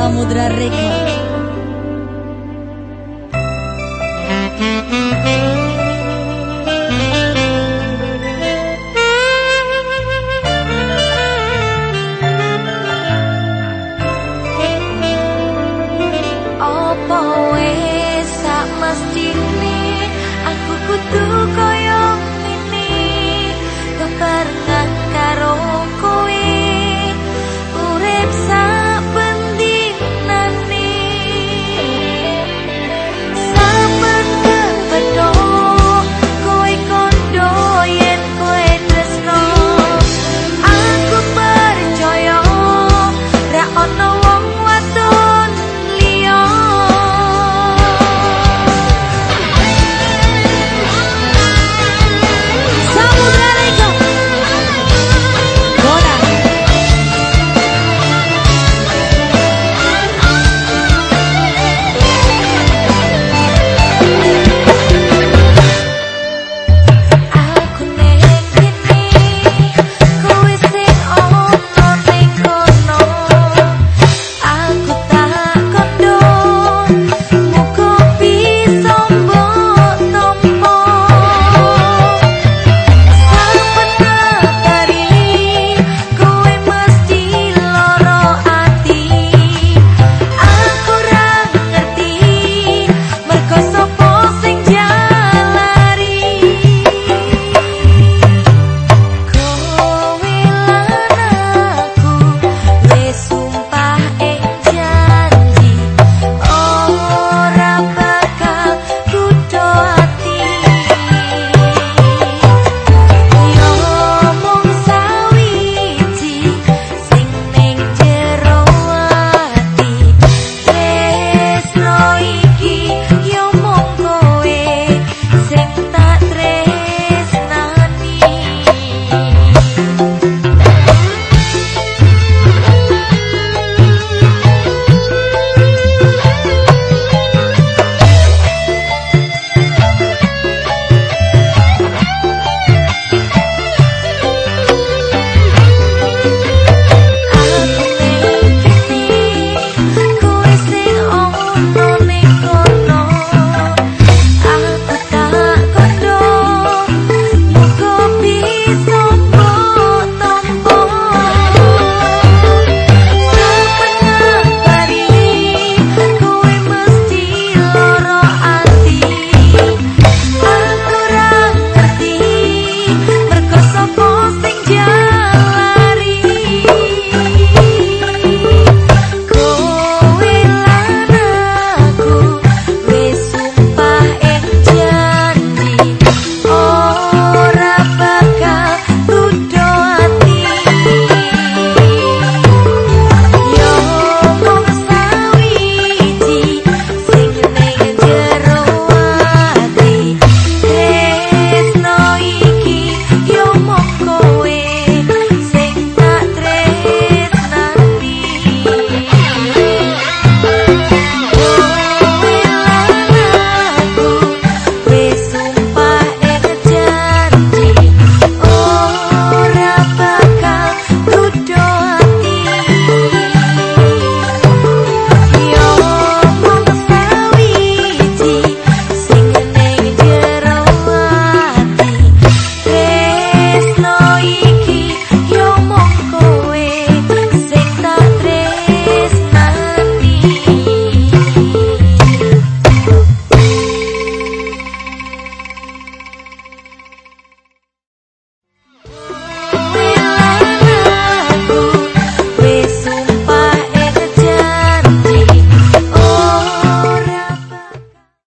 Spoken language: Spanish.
Mudra Mudra Rekha. so